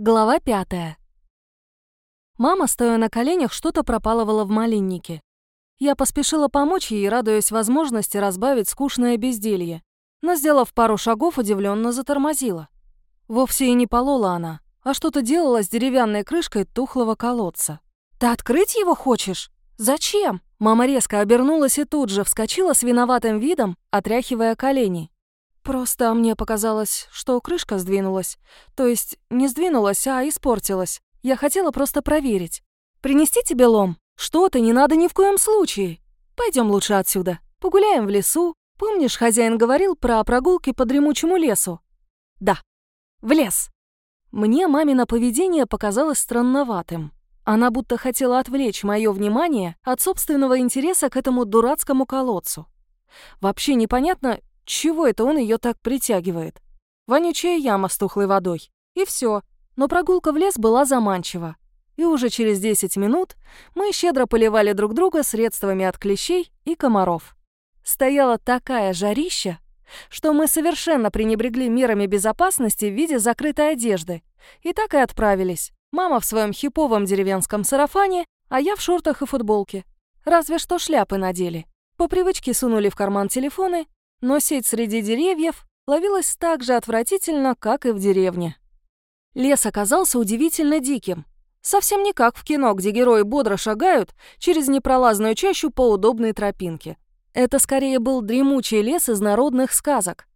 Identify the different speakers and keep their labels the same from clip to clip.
Speaker 1: Глава пятая. Мама, стоя на коленях, что-то пропалывала в малиннике. Я поспешила помочь ей, радуясь возможности разбавить скучное безделье. Но, сделав пару шагов, удивленно затормозила. Вовсе и не полола она, а что-то делала с деревянной крышкой тухлого колодца. «Ты открыть его хочешь? Зачем?» Мама резко обернулась и тут же вскочила с виноватым видом, отряхивая колени. Просто мне показалось, что крышка сдвинулась. То есть не сдвинулась, а испортилась. Я хотела просто проверить. Принести тебе лом? Что ты, не надо ни в коем случае. Пойдем лучше отсюда. Погуляем в лесу. Помнишь, хозяин говорил про прогулки по дремучему лесу? Да. В лес. Мне мамино поведение показалось странноватым. Она будто хотела отвлечь мое внимание от собственного интереса к этому дурацкому колодцу. Вообще непонятно, чего это он ее так притягивает? Вонючая яма с тухлой водой. И все. Но прогулка в лес была заманчива. И уже через 10 минут мы щедро поливали друг друга средствами от клещей и комаров. Стояла такая жарища, что мы совершенно пренебрегли мерами безопасности в виде закрытой одежды. И так и отправились. Мама в своем хиповом деревенском сарафане, а я в шортах и футболке. Разве что шляпы надели. По привычке сунули в карман телефоны но сеть среди деревьев ловилась так же отвратительно, как и в деревне. Лес оказался удивительно диким. Совсем не как в кино, где герои бодро шагают через непролазную чащу по удобной тропинке. Это скорее был дремучий лес из народных сказок.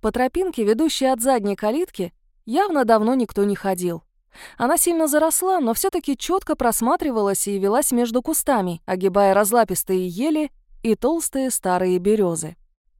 Speaker 1: По тропинке, ведущей от задней калитки, явно давно никто не ходил. Она сильно заросла, но все таки четко просматривалась и велась между кустами, огибая разлапистые ели и толстые старые березы.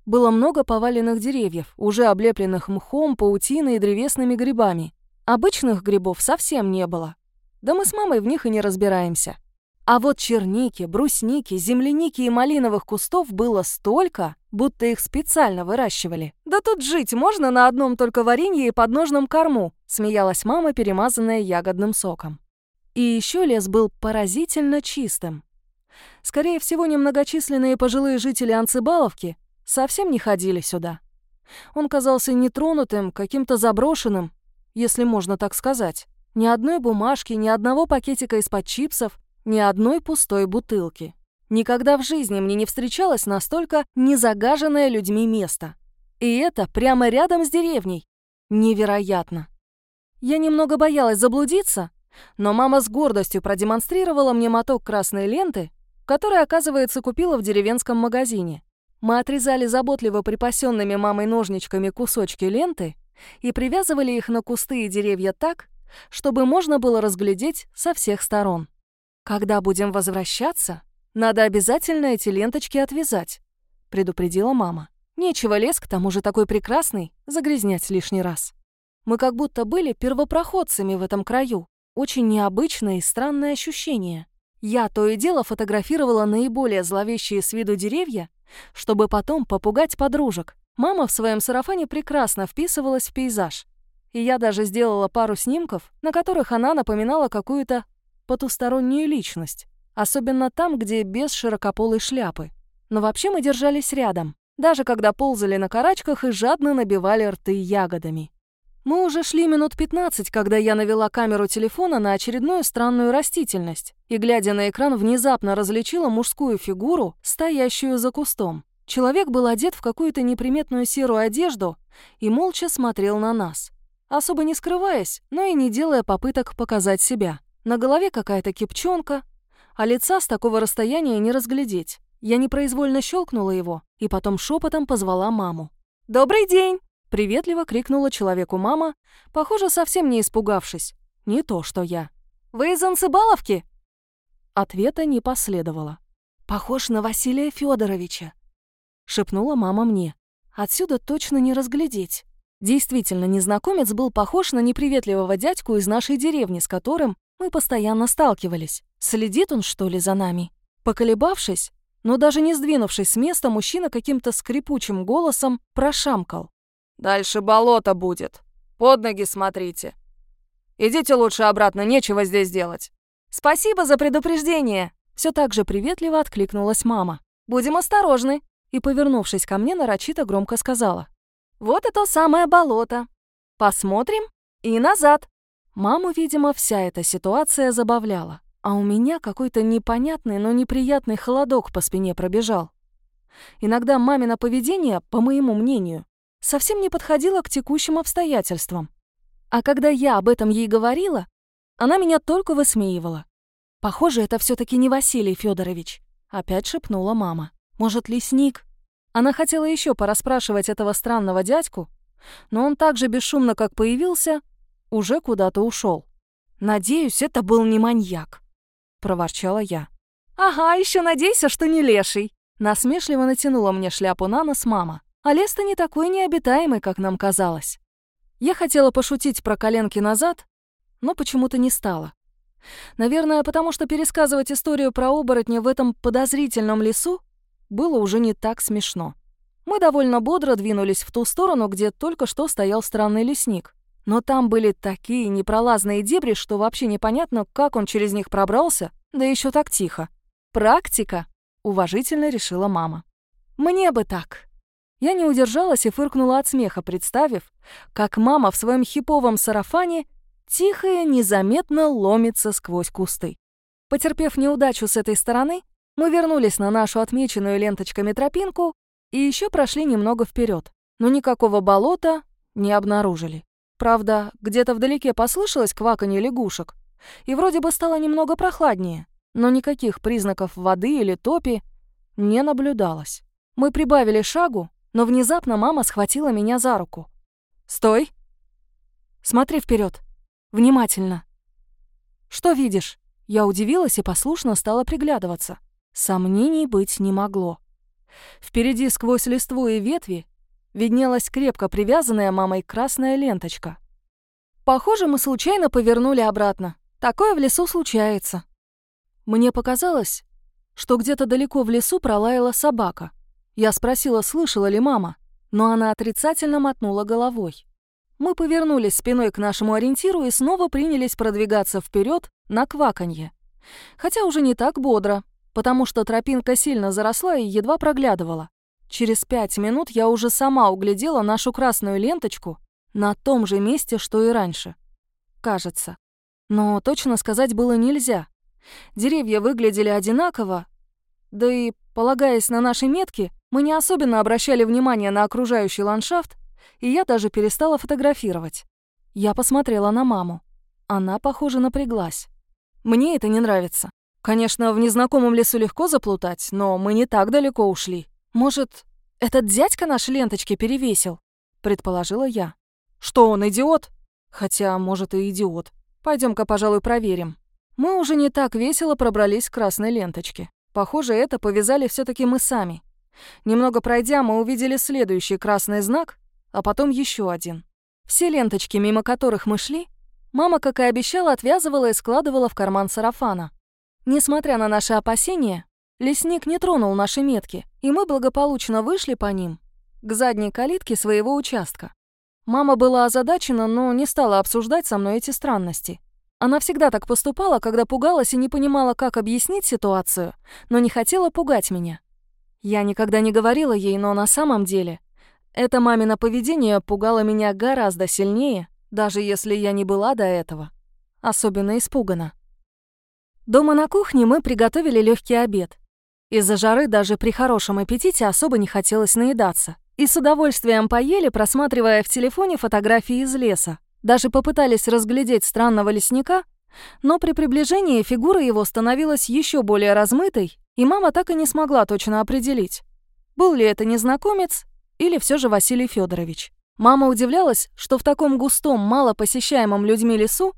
Speaker 1: Было много поваленных деревьев, уже облепленных мхом, паутиной и древесными грибами. Обычных грибов совсем не было. Да мы с мамой в них и не разбираемся. А вот черники, брусники, земляники и малиновых кустов было столько, будто их специально выращивали. «Да тут жить можно на одном только варенье и подножном корму», смеялась мама, перемазанная ягодным соком. И еще лес был поразительно чистым. Скорее всего, немногочисленные пожилые жители Анцибаловки совсем не ходили сюда. Он казался нетронутым, каким-то заброшенным, если можно так сказать. Ни одной бумажки, ни одного пакетика из-под чипсов, ни одной пустой бутылки. Никогда в жизни мне не встречалось настолько незагаженное людьми место. И это прямо рядом с деревней. Невероятно. Я немного боялась заблудиться, но мама с гордостью продемонстрировала мне моток красной ленты, который, оказывается, купила в деревенском магазине. Мы отрезали заботливо припасенными мамой ножничками кусочки ленты и привязывали их на кусты и деревья так, чтобы можно было разглядеть со всех сторон. «Когда будем возвращаться, надо обязательно эти ленточки отвязать», — предупредила мама. «Нечего лес, к тому же такой прекрасный, загрязнять лишний раз». Мы как будто были первопроходцами в этом краю. Очень необычное и странное ощущение. Я то и дело фотографировала наиболее зловещие с виду деревья чтобы потом попугать подружек. Мама в своем сарафане прекрасно вписывалась в пейзаж. И я даже сделала пару снимков, на которых она напоминала какую-то потустороннюю личность. Особенно там, где без широкополой шляпы. Но вообще мы держались рядом, даже когда ползали на карачках и жадно набивали рты ягодами. Мы уже шли минут 15, когда я навела камеру телефона на очередную странную растительность и, глядя на экран, внезапно различила мужскую фигуру, стоящую за кустом. Человек был одет в какую-то неприметную серую одежду и молча смотрел на нас, особо не скрываясь, но и не делая попыток показать себя. На голове какая-то кипчонка, а лица с такого расстояния не разглядеть. Я непроизвольно щелкнула его и потом шепотом позвала маму. «Добрый день!» Приветливо крикнула человеку мама, похоже, совсем не испугавшись. Не то, что я. «Вы из Анцибаловки?» Ответа не последовало. «Похож на Василия Федоровича», — шепнула мама мне. «Отсюда точно не разглядеть». Действительно, незнакомец был похож на неприветливого дядьку из нашей деревни, с которым мы постоянно сталкивались. Следит он, что ли, за нами? Поколебавшись, но даже не сдвинувшись с места, мужчина каким-то скрипучим голосом прошамкал. Дальше болото будет. Под ноги смотрите. Идите лучше обратно, нечего здесь делать. Спасибо за предупреждение. Все так же приветливо откликнулась мама. Будем осторожны. И, повернувшись ко мне, нарочито громко сказала. Вот это самое болото. Посмотрим и назад. Маму, видимо, вся эта ситуация забавляла, а у меня какой-то непонятный, но неприятный холодок по спине пробежал. Иногда мамино поведение, по моему мнению, совсем не подходило к текущим обстоятельствам. А когда я об этом ей говорила, она меня только высмеивала. «Похоже, это все таки не Василий Федорович, опять шепнула мама. «Может, лесник?» Она хотела еще порасспрашивать этого странного дядьку, но он так же бесшумно, как появился, уже куда-то ушел. «Надеюсь, это был не маньяк», — проворчала я. «Ага, еще надейся, что не леший», — насмешливо натянула мне шляпу на нос мама. «А лес-то не такой необитаемый, как нам казалось». Я хотела пошутить про коленки назад, но почему-то не стала. Наверное, потому что пересказывать историю про оборотня в этом подозрительном лесу было уже не так смешно. Мы довольно бодро двинулись в ту сторону, где только что стоял странный лесник. Но там были такие непролазные дебри, что вообще непонятно, как он через них пробрался, да еще так тихо. «Практика», — уважительно решила мама. «Мне бы так». Я не удержалась и фыркнула от смеха, представив, как мама в своем хиповом сарафане тихо и незаметно ломится сквозь кусты. Потерпев неудачу с этой стороны, мы вернулись на нашу отмеченную ленточками тропинку и еще прошли немного вперед, но никакого болота не обнаружили. Правда, где-то вдалеке послышалось кваканье лягушек, и вроде бы стало немного прохладнее, но никаких признаков воды или топи не наблюдалось. Мы прибавили шагу, но внезапно мама схватила меня за руку. «Стой! Смотри вперед, Внимательно!» «Что видишь?» Я удивилась и послушно стала приглядываться. Сомнений быть не могло. Впереди сквозь листву и ветви виднелась крепко привязанная мамой красная ленточка. Похоже, мы случайно повернули обратно. Такое в лесу случается. Мне показалось, что где-то далеко в лесу пролаяла собака. Я спросила, слышала ли мама, но она отрицательно мотнула головой. Мы повернулись спиной к нашему ориентиру и снова принялись продвигаться вперед на кваканье. Хотя уже не так бодро, потому что тропинка сильно заросла и едва проглядывала. Через пять минут я уже сама углядела нашу красную ленточку на том же месте, что и раньше. Кажется. Но точно сказать было нельзя. Деревья выглядели одинаково, да и, полагаясь на наши метки, мы не особенно обращали внимание на окружающий ландшафт, и я даже перестала фотографировать. Я посмотрела на маму. Она, похоже, напряглась. Мне это не нравится. Конечно, в незнакомом лесу легко заплутать, но мы не так далеко ушли. Может, этот дядька наши ленточки перевесил? Предположила я. Что он, идиот? Хотя, может, и идиот. Пойдем-ка, пожалуй, проверим. Мы уже не так весело пробрались к красной ленточке. Похоже, это повязали все таки мы сами. Немного пройдя, мы увидели следующий красный знак, а потом еще один. Все ленточки, мимо которых мы шли, мама, как и обещала, отвязывала и складывала в карман сарафана. Несмотря на наши опасения, лесник не тронул наши метки, и мы благополучно вышли по ним к задней калитке своего участка. Мама была озадачена, но не стала обсуждать со мной эти странности. Она всегда так поступала, когда пугалась и не понимала, как объяснить ситуацию, но не хотела пугать меня. Я никогда не говорила ей, но на самом деле это мамино поведение пугало меня гораздо сильнее, даже если я не была до этого. Особенно испугана. Дома на кухне мы приготовили легкий обед. Из-за жары даже при хорошем аппетите особо не хотелось наедаться. И с удовольствием поели, просматривая в телефоне фотографии из леса. Даже попытались разглядеть странного лесника, но при приближении фигура его становилась еще более размытой, и мама так и не смогла точно определить, был ли это незнакомец или все же Василий Федорович. Мама удивлялась, что в таком густом, мало посещаемом людьми лесу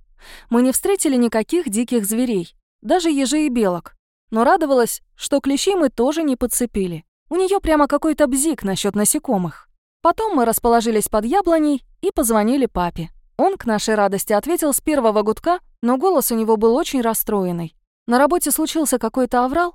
Speaker 1: мы не встретили никаких диких зверей, даже ежей и белок. Но радовалась, что клещей мы тоже не подцепили. У нее прямо какой-то бзик насчет насекомых. Потом мы расположились под яблоней и позвонили папе. Он, к нашей радости, ответил с первого гудка, но голос у него был очень расстроенный. На работе случился какой-то аврал,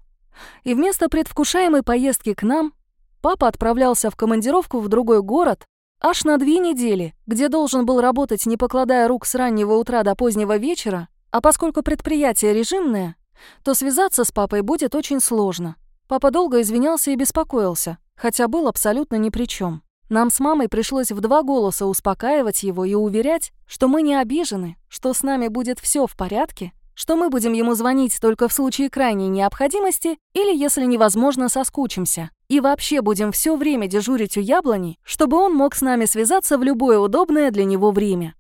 Speaker 1: и вместо предвкушаемой поездки к нам папа отправлялся в командировку в другой город аж на две недели, где должен был работать, не покладая рук с раннего утра до позднего вечера, а поскольку предприятие режимное, то связаться с папой будет очень сложно. Папа долго извинялся и беспокоился, хотя был абсолютно ни при чем. Нам с мамой пришлось в два голоса успокаивать его и уверять, что мы не обижены, что с нами будет все в порядке, что мы будем ему звонить только в случае крайней необходимости или, если невозможно, соскучимся. И вообще будем все время дежурить у яблони, чтобы он мог с нами связаться в любое удобное для него время.